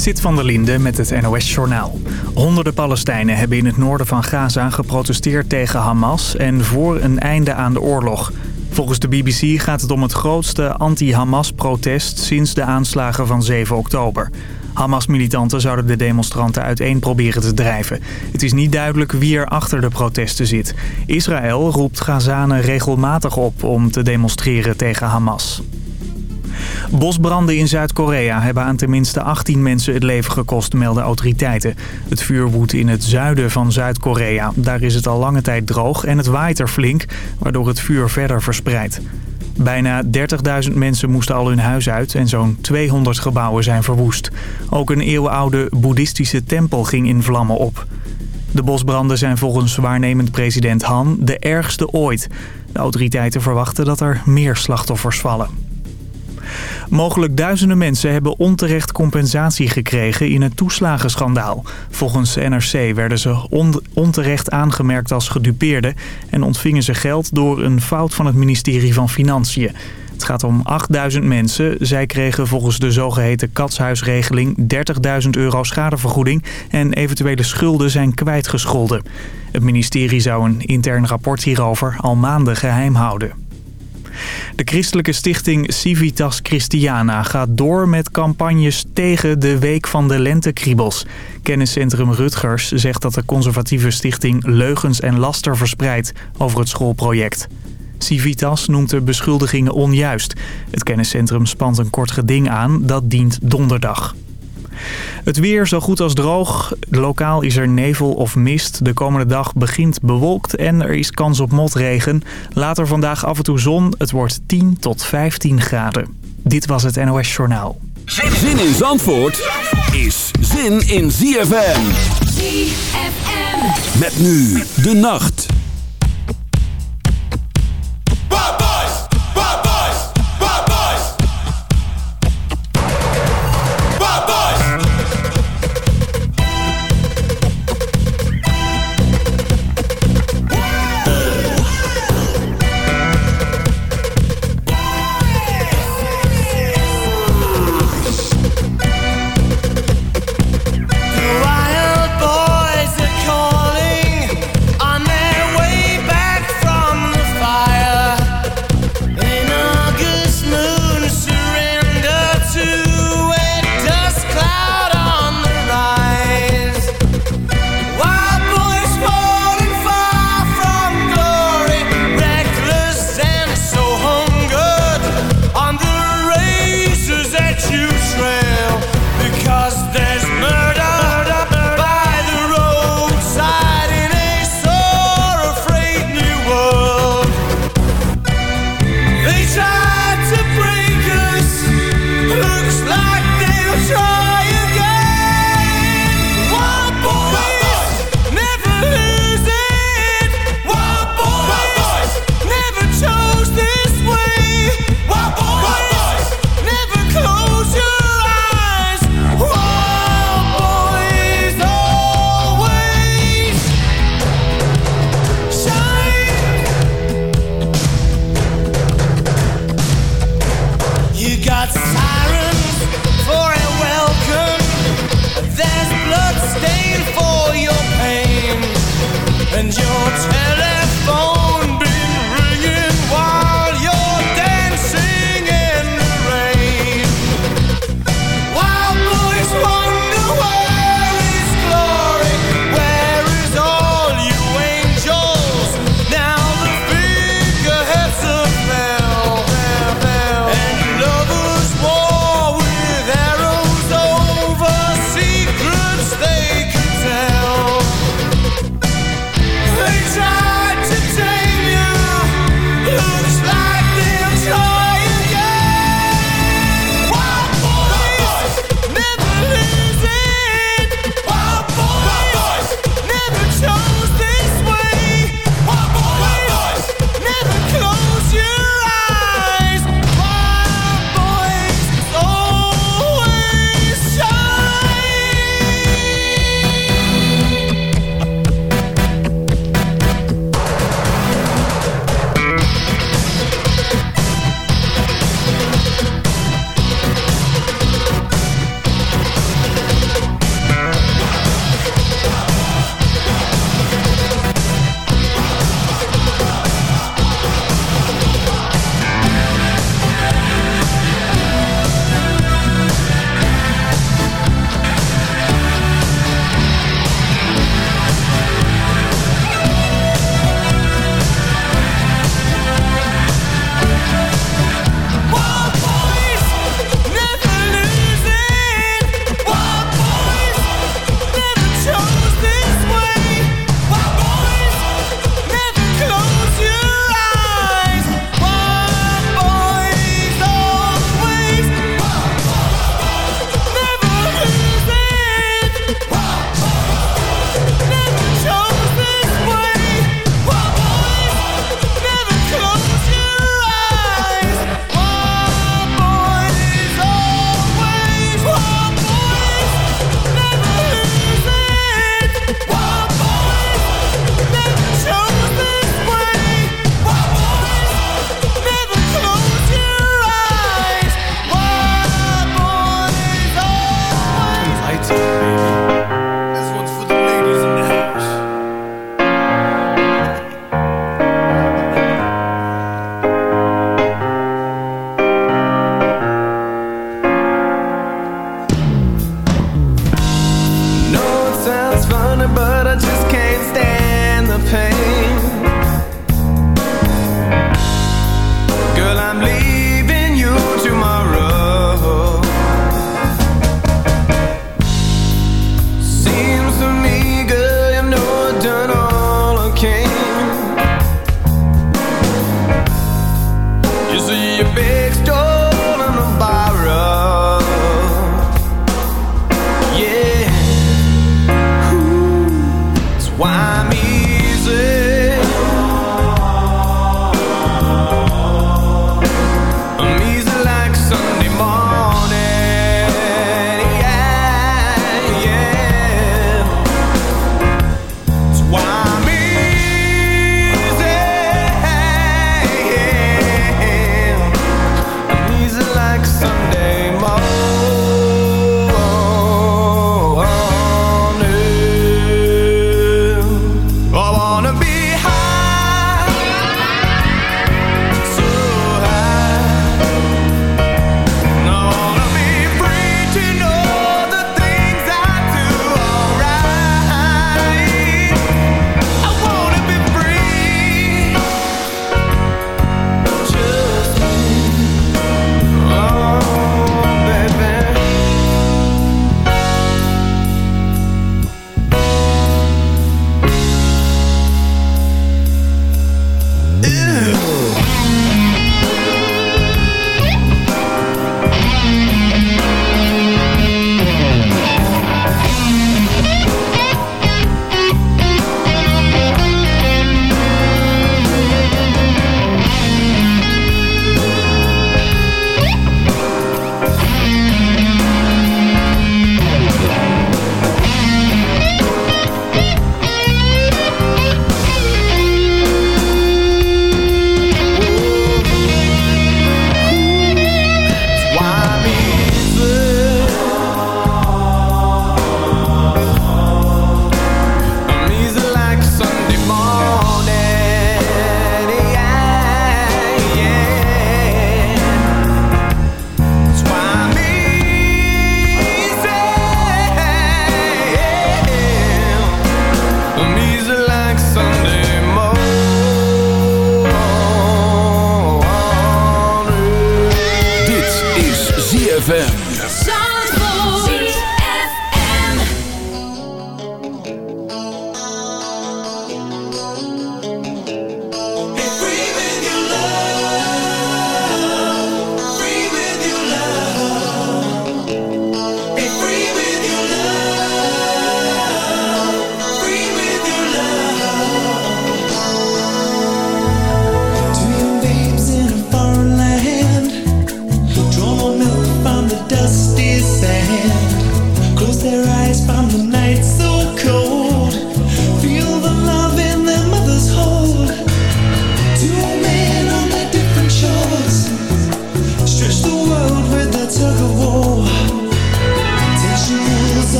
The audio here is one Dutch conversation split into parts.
Zit van der Linde met het NOS-journaal. Honderden Palestijnen hebben in het noorden van Gaza geprotesteerd tegen Hamas... en voor een einde aan de oorlog. Volgens de BBC gaat het om het grootste anti-Hamas-protest... sinds de aanslagen van 7 oktober. Hamas-militanten zouden de demonstranten uiteen proberen te drijven. Het is niet duidelijk wie er achter de protesten zit. Israël roept Gazanen regelmatig op om te demonstreren tegen Hamas. Bosbranden in Zuid-Korea hebben aan tenminste 18 mensen het leven gekost, melden autoriteiten. Het vuur woedt in het zuiden van Zuid-Korea. Daar is het al lange tijd droog en het waait er flink, waardoor het vuur verder verspreidt. Bijna 30.000 mensen moesten al hun huis uit en zo'n 200 gebouwen zijn verwoest. Ook een eeuwenoude boeddhistische tempel ging in vlammen op. De bosbranden zijn volgens waarnemend president Han de ergste ooit. De autoriteiten verwachten dat er meer slachtoffers vallen. Mogelijk duizenden mensen hebben onterecht compensatie gekregen in het toeslagenschandaal. Volgens NRC werden ze onterecht aangemerkt als gedupeerden... en ontvingen ze geld door een fout van het ministerie van Financiën. Het gaat om 8000 mensen. Zij kregen volgens de zogeheten katshuisregeling 30.000 euro schadevergoeding... en eventuele schulden zijn kwijtgescholden. Het ministerie zou een intern rapport hierover al maanden geheim houden. De christelijke stichting Civitas Christiana gaat door met campagnes tegen de Week van de Lentekriebels. Kenniscentrum Rutgers zegt dat de conservatieve stichting leugens en laster verspreidt over het schoolproject. Civitas noemt de beschuldigingen onjuist. Het kenniscentrum spant een kort geding aan, dat dient donderdag. Het weer zo goed als droog. Lokaal is er nevel of mist. De komende dag begint bewolkt en er is kans op motregen. Later vandaag af en toe zon. Het wordt 10 tot 15 graden. Dit was het NOS Journaal. Zin in Zandvoort is zin in ZFM. ZFM. Met nu de nacht. what's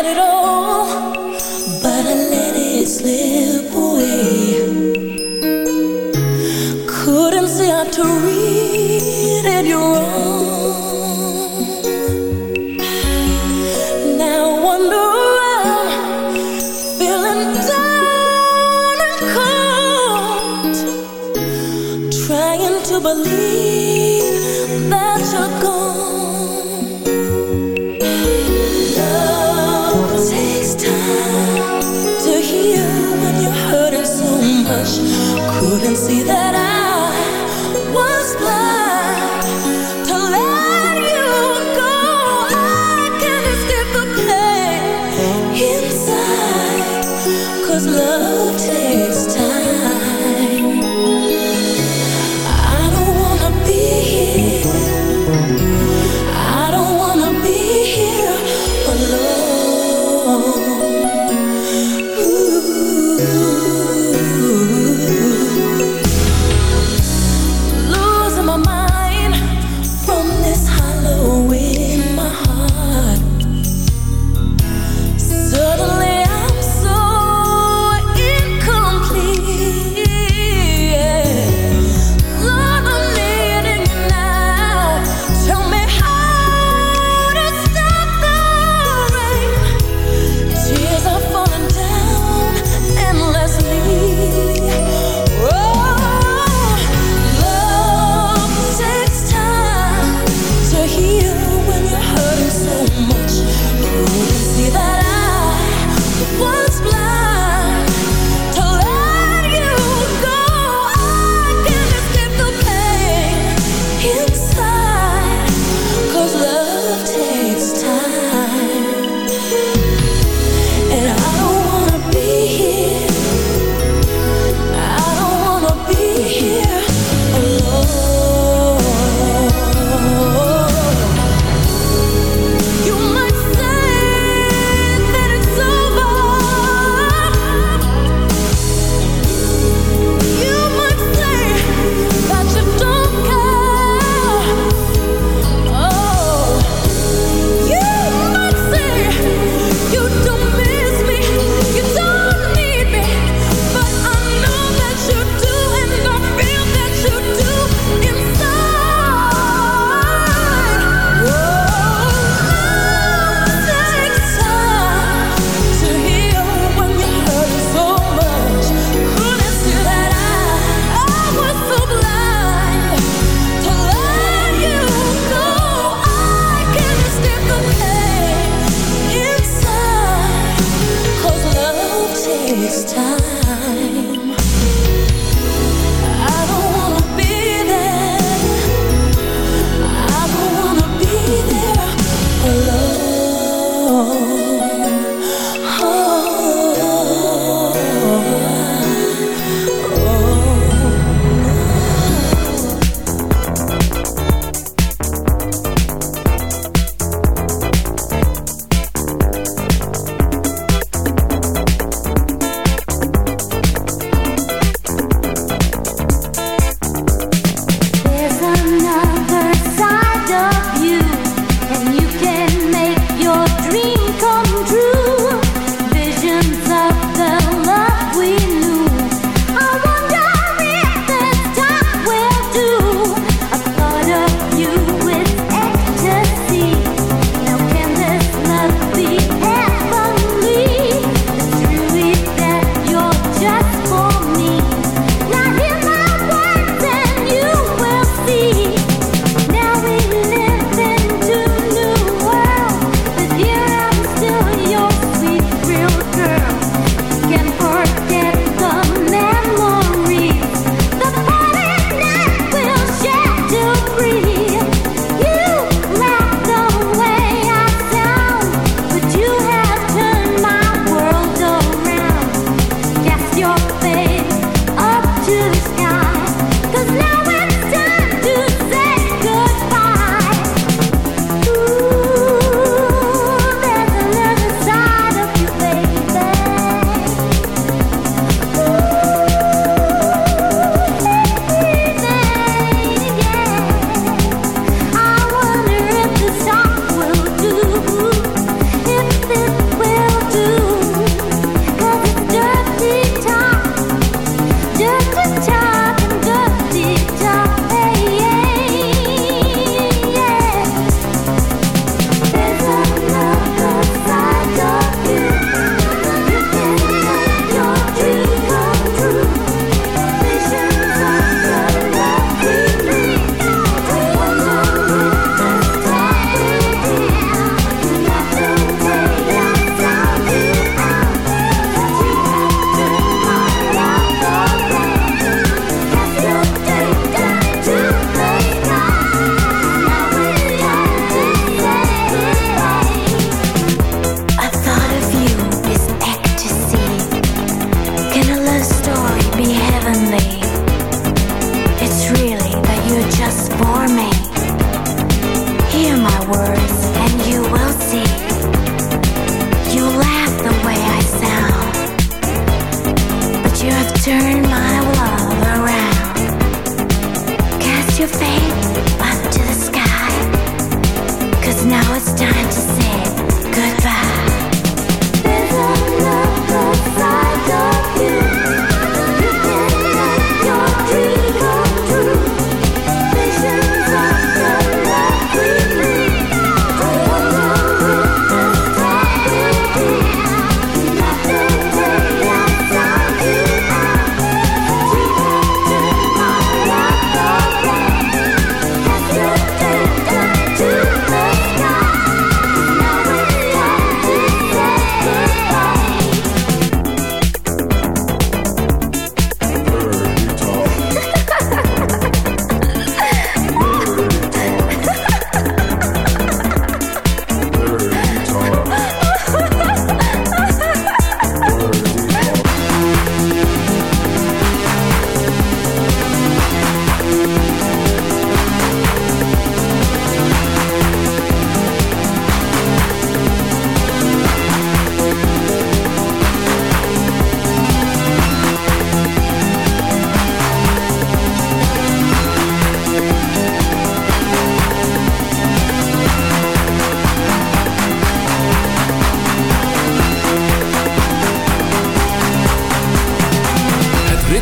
하루로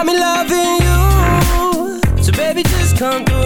got me loving you. So baby just come through.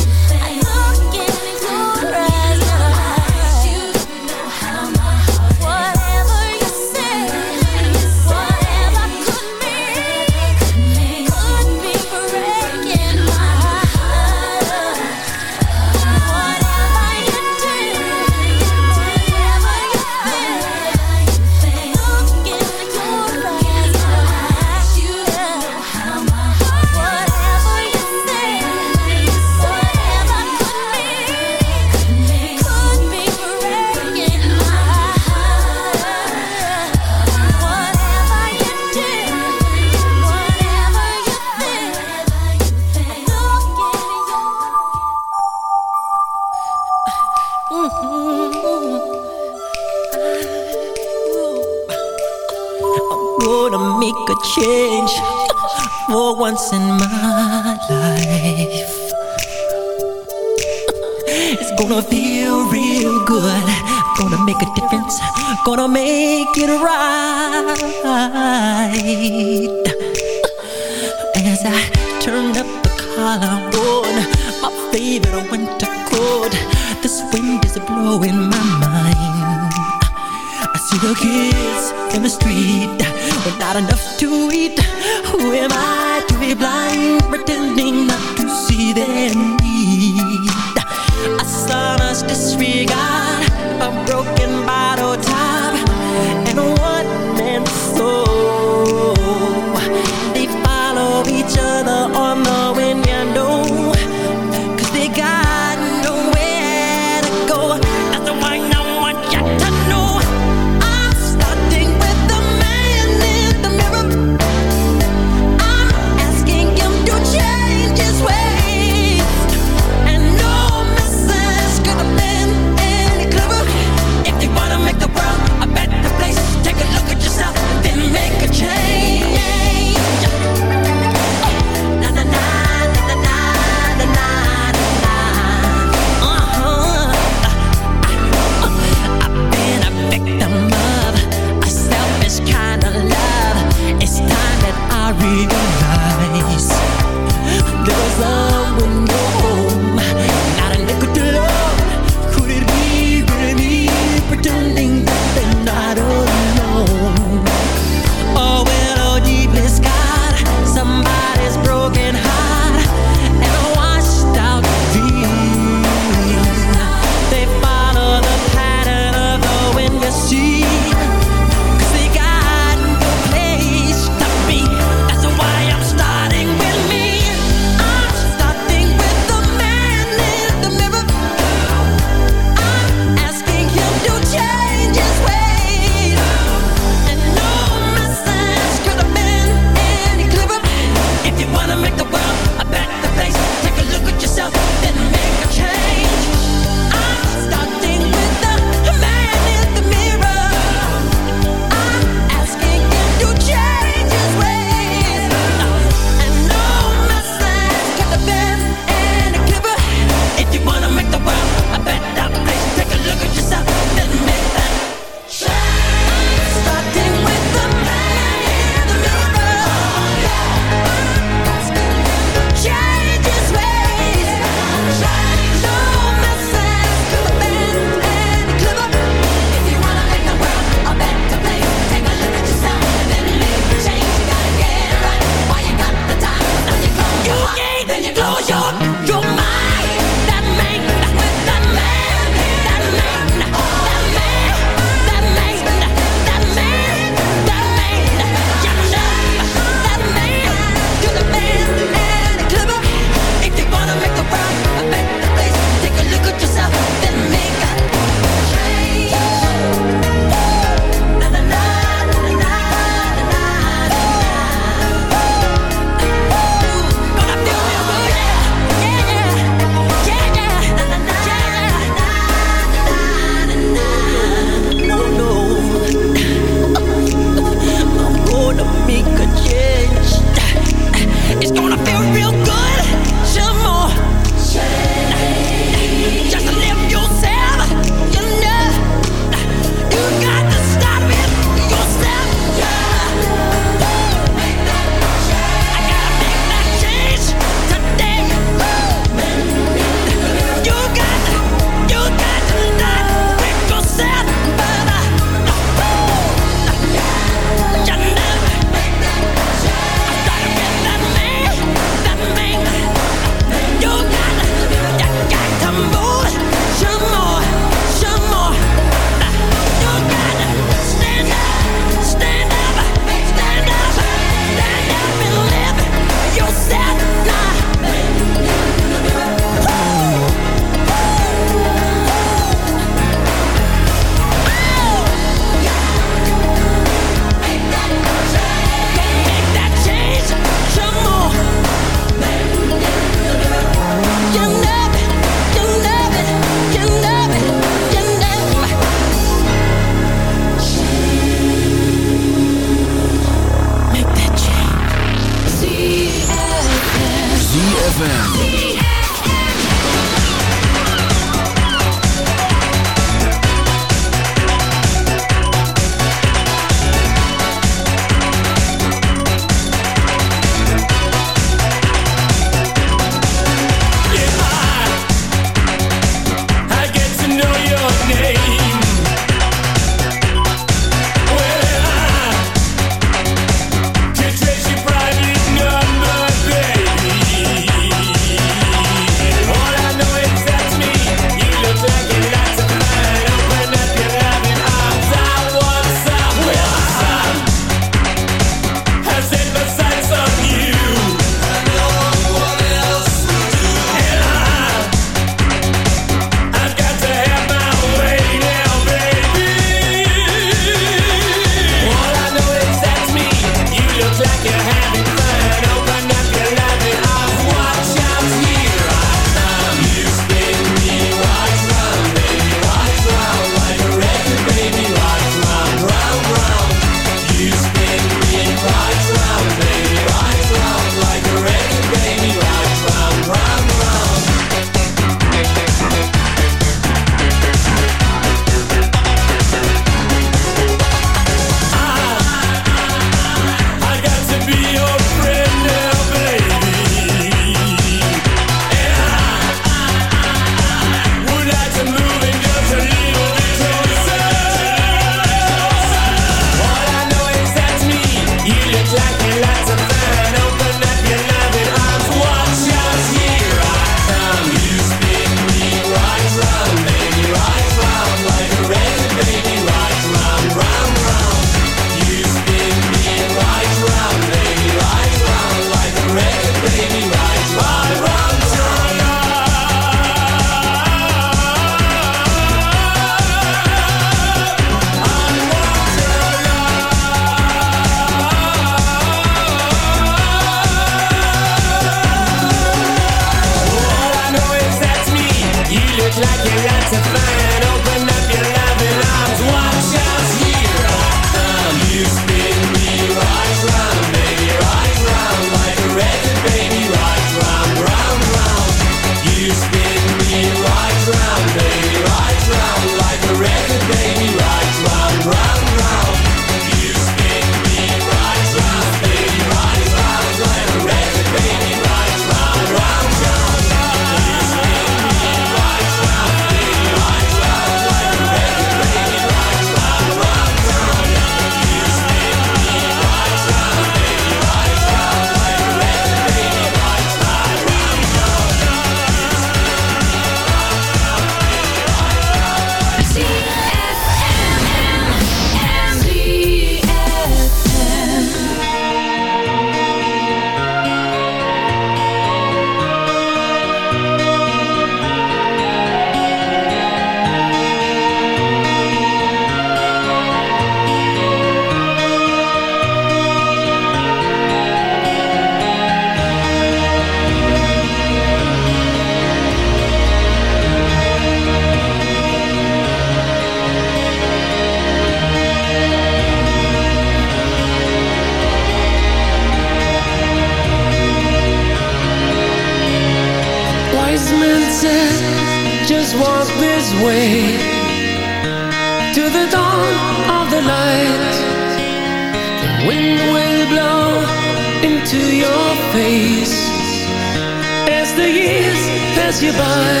you by